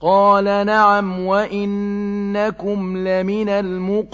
قَالَ نَعَمْ وَإِنَّكُمْ لَمِنَ الْمُقَرَّبِينَ.